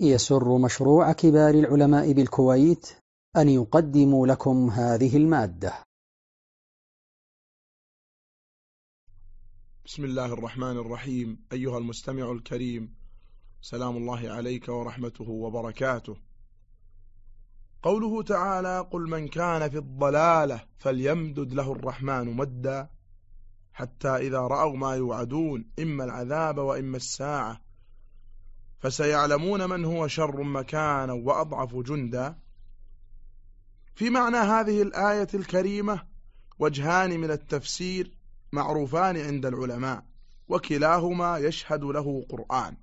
يسر مشروع كبار العلماء بالكويت أن يقدم لكم هذه المادة. بسم الله الرحمن الرحيم. أيها المستمع الكريم سلام الله عليك ورحمته وبركاته. قوله تعالى قل من كان في الضلالة فليمدد له الرحمن مدا حتى إذا رأوا ما يوعدون إما العذاب وإما الساعة فسيعلمون من هو شر مكانا وأضعف جندا. في معنى هذه الآية الكريمة وجهان من التفسير معروفان عند العلماء وكلاهما يشهد له قرآن.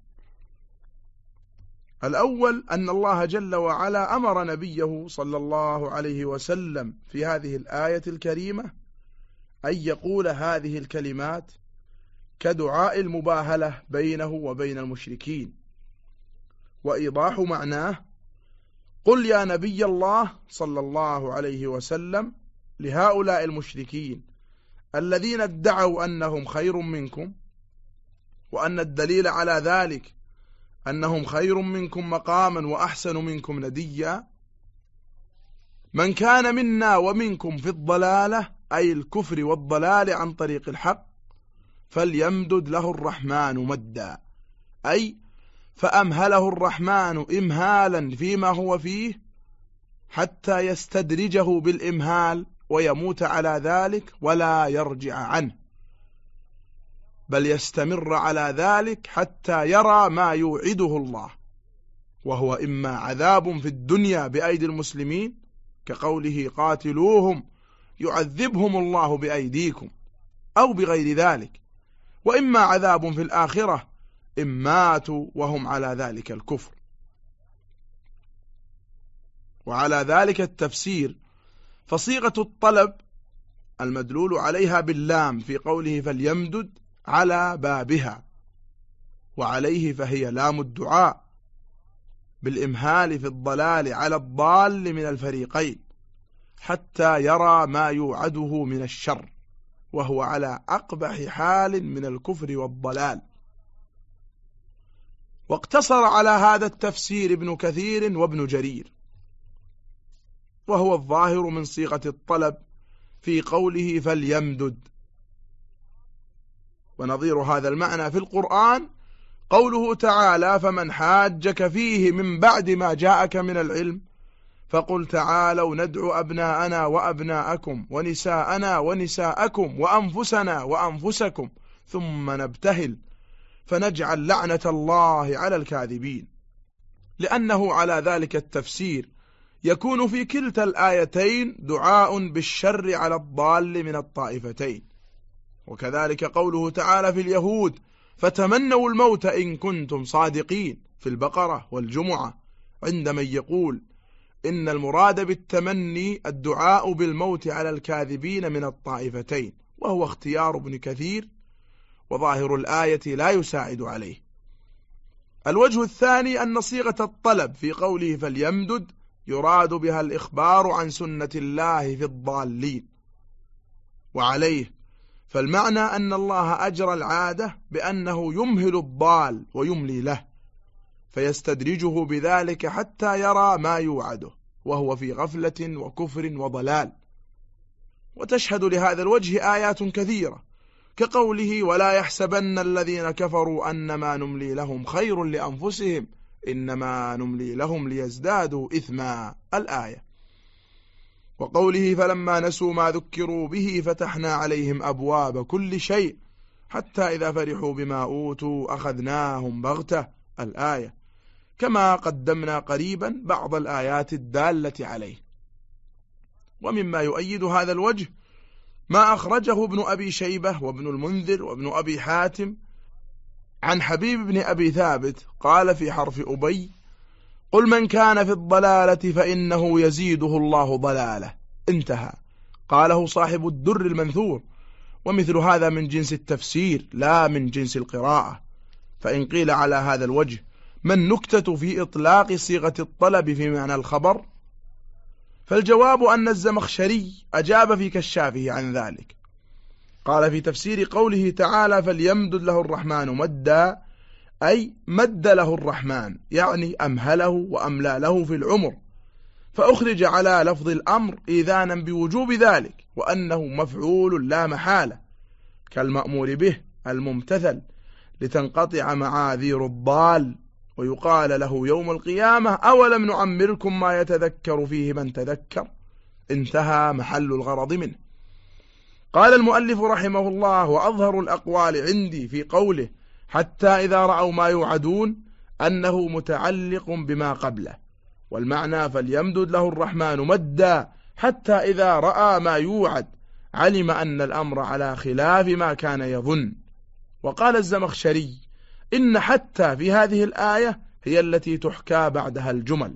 الأول أن الله جل وعلا أمر نبيه صلى الله عليه وسلم في هذه الآية الكريمة أن يقول هذه الكلمات كدعاء المباهلة بينه وبين المشركين. وإيضاح معناه قل يا نبي الله صلى الله عليه وسلم لهؤلاء المشركين الذين ادعوا أنهم خير منكم وأن الدليل على ذلك أنهم خير منكم مقاما وأحسن منكم نديا من كان منا ومنكم في الضلالة أي الكفر والضلال عن طريق الحق فليمدد له الرحمن مدا أي فأمهله الرحمن إمهالا فيما هو فيه حتى يستدرجه بالإمهال ويموت على ذلك ولا يرجع عنه بل يستمر على ذلك حتى يرى ما يوعده الله وهو إما عذاب في الدنيا بأيدي المسلمين كقوله قاتلوهم يعذبهم الله بأيديكم أو بغير ذلك وإما عذاب في الآخرة إن ماتوا وهم على ذلك الكفر. وعلى ذلك التفسير فصيغة الطلب المدلول عليها باللام في قوله فليمدد على بابها وعليه فهي لام الدعاء بالإمهال في الضلال على الضال من الفريقين حتى يرى ما يوعده من الشر وهو على أقبح حال من الكفر والضلال. واقتصر على هذا التفسير ابن كثير وابن جرير. وهو الظاهر من صيغة الطلب في قوله فليمدد. ونظير هذا المعنى في القرآن قوله تعالى فمن حاجك فيه من بعد ما جاءك من العلم فقل تعالوا ندعو أبناءنا وأبناءكم ونساءنا ونساءكم وأنفسنا وأنفسكم ثم نبتهل فنجعل لعنة الله على الكاذبين. لأنه على ذلك التفسير يكون في كلتا الآيتين دعاء بالشر على الضال من الطائفتين. وكذلك قوله تعالى في اليهود فتمنوا الموت إن كنتم صادقين في البقرة والجمعة عند من يقول إن المراد بالتمني الدعاء بالموت على الكاذبين من الطائفتين وهو اختيار ابن كثير وظاهر الآية لا يساعد عليه. الوجه الثاني أن صيغة الطلب في قوله فليمدد يراد بها الإخبار عن سنة الله في الضالين. وعليه. فالمعنى أن الله أجرى العادة بأنه يمهل الضال ويملي له فيستدرجه بذلك حتى يرى ما يوعده وهو في غفلة وكفر وضلال. وتشهد لهذا الوجه آيات كثيرة كقوله ولا يحسبن الذين كفروا أنما نملي لهم خير لأنفسهم إنما نملي لهم ليزدادوا إثما الآية. وقوله فلما نسوا ما ذكروا به فتحنا عليهم أبواب كل شيء حتى إذا فرحوا بما أوتوا أخذناهم بغتة الآية. كما قدمنا قريبا بعض الآيات الدالة عليه. ومما يؤيد هذا الوجه ما أخرجه ابن أبي شيبة وابن المنذر وابن أبي حاتم عن حبيب بن أبي ثابت قال في حرف أبي قل من كان في الضلالة فإنه يزيده الله ضلالة. انتهى. قاله صاحب الدر المنثور ومثل هذا من جنس التفسير لا من جنس القراءة. فإن قيل على هذا الوجه ما النكتة في إطلاق صيغة الطلب في معنى الخبر؟ فالجواب أن الزمخشري أجاب في كشافه عن ذلك. قال في تفسير قوله تعالى فليمدد له الرحمن مدا. أي مد له الرحمن يعني أمهله وأملى له في العمر. فأخرج على لفظ الأمر إذانا بوجوب ذلك وأنه مفعول لا محالة كالمأمور به الممتثل لتنقطع معاذير الضال. ويقال له يوم القيامة أولم نعمركم ما يتذكر فيه من تذكر؟ انتهى محل الغرض منه. قال المؤلف رحمه الله وأظهر الأقوال عندي في قوله حتى إذا رأوا ما يوعدون أنه متعلق بما قبله. والمعنى فليمدد له الرحمن مدا حتى إذا رأى ما يوعد علم أن الأمر على خلاف ما كان يظن. وقال الزمخشري إن حتى في هذه الآية هي التي تحكى بعدها الجمل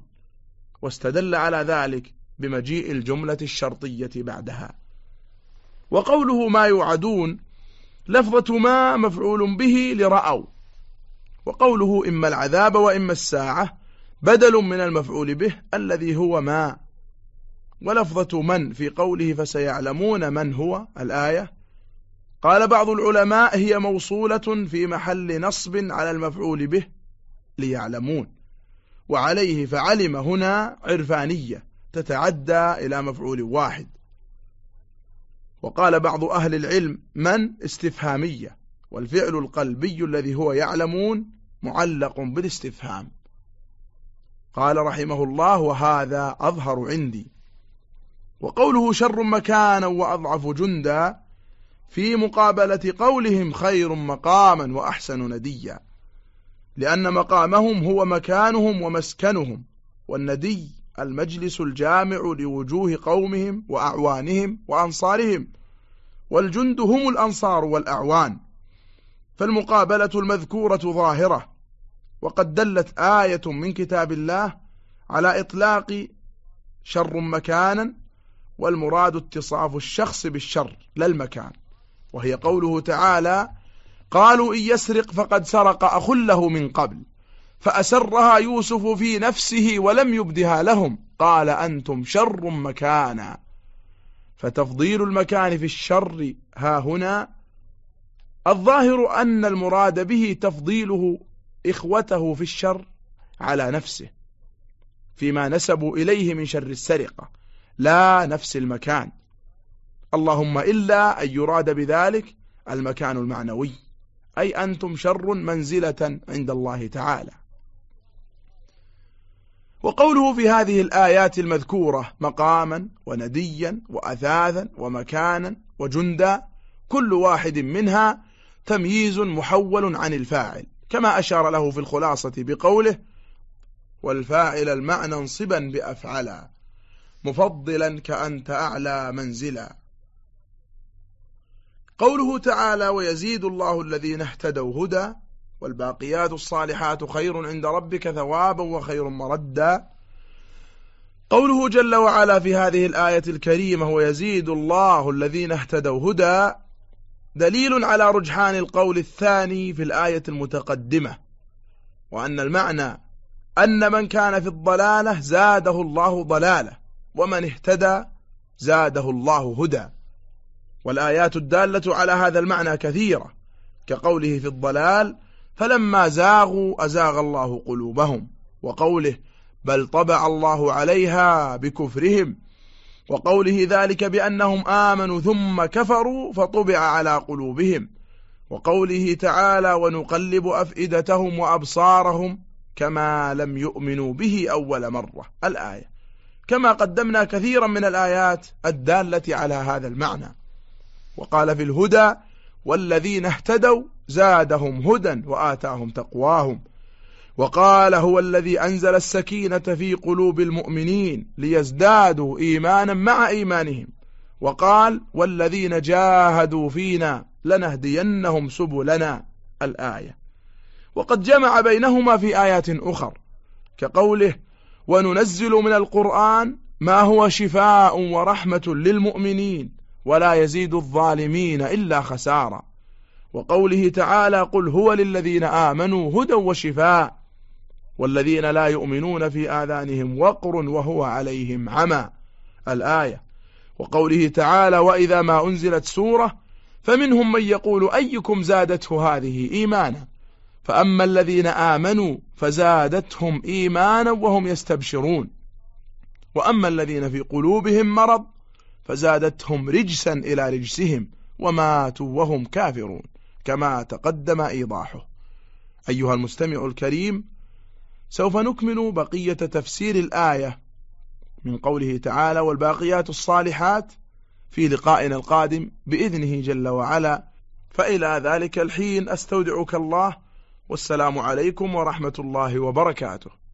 واستدل على ذلك بمجيء الجملة الشرطية بعدها. وقوله ما يوعدون لفظة ما مفعول به لرأوا وقوله إما العذاب وإما الساعة بدل من المفعول به الذي هو ما ولفظة من في قوله فسيعلمون من هو الآية قال بعض العلماء هي موصولة في محل نصب على المفعول به ليعلمون وعليه فعلم هنا عرفانية تتعدى إلى مفعول واحد. وقال بعض أهل العلم من؟ استفهامية والفعل القلبي الذي هو يعلمون معلق بالاستفهام. قال رحمه الله وهذا أظهر عندي وقوله شر مكانا وأضعف جندا في مقابلة قولهم خير مقاما وأحسن نديا. لأن مقامهم هو مكانهم ومسكنهم والندي المجلس الجامع لوجوه قومهم وأعوانهم وأنصارهم والجند هم الأنصار والأعوان. فالمقابلة المذكورة ظاهرة وقد دلت آية من كتاب الله على إطلاق شر مكانا والمراد اتصاف الشخص بالشر لا المكان. وهي قوله تعالى قالوا إن يسرق فقد سرق أخ له من قبل فأسرها يوسف في نفسه ولم يبدها لهم قال أنتم شر مكانا. فتفضيل المكان في الشر ها هنا الظاهر أن المراد به تفضيله إخوته في الشر على نفسه فيما نسبوا إليه من شر السرقة لا نفس المكان. اللهم إلا أن يراد بذلك المكان المعنوي. أي أنتم شر منزلة عند الله تعالى. وقوله في هذه الآيات المذكورة مقاما ونديا وأثاثا ومكانا وجندا كل واحد منها تمييز محول عن الفاعل كما أشار له في الخلاصة بقوله والفاعل المعنى انصبا بأفعلا مفضلا كأنت أعلى منزلا. قوله تعالى ويزيد الله الذين اهتدوا هدى والباقيات الصالحات خير عند ربك ثوابا وخير مردا. قوله جل وعلا في هذه الآية الكريمة ويزيد الله الذين اهتدوا هدى دليل على رجحان القول الثاني في الآية المتقدمة وأن المعنى أن من كان في الضلالة زاده الله ضلاله ومن اهتدى زاده الله هدى. والآيات الدالة على هذا المعنى كثيرة كقوله في الضلال فلما زاغوا أزاغ الله قلوبهم وقوله بل طبع الله عليها بكفرهم وقوله ذلك بأنهم آمنوا ثم كفروا فطبع على قلوبهم وقوله تعالى ونقلب أفئدتهم وأبصارهم كما لم يؤمنوا به أول مرة الآية. كما قدمنا كثيرا من الآيات الدالة على هذا المعنى. وقال في الهدى والذين اهتدوا زادهم هدى وآتاهم تقواهم. وقال هو الذي أنزل السكينة في قلوب المؤمنين ليزدادوا إيمانا مع إيمانهم. وقال والذين جاهدوا فينا لنهدينهم سبلنا الآية. وقد جمع بينهما في آيات أخر كقوله وننزل من القرآن ما هو شفاء ورحمة للمؤمنين ولا يزيد الظالمين إلا خسارا. وقوله تعالى قل هو للذين آمنوا هدى وشفاء والذين لا يؤمنون في آذانهم وقر وهو عليهم عمى. الآية. وقوله تعالى وإذا ما أنزلت سورة فمنهم من يقول أيكم زادته هذه إيمانا. فأما الذين آمنوا فزادتهم إيمانا وهم يستبشرون. وأما الذين في قلوبهم مرض فزادتهم رجسا إلى رجسهم وماتوا وهم كافرون كما تقدم إيضاحه. أيها المستمع الكريم سوف نكمل بقية تفسير الآية من قوله تعالى والباقيات الصالحات في لقائنا القادم بإذنه جل وعلا. فإلى ذلك الحين أستودعك الله والسلام عليكم ورحمة الله وبركاته.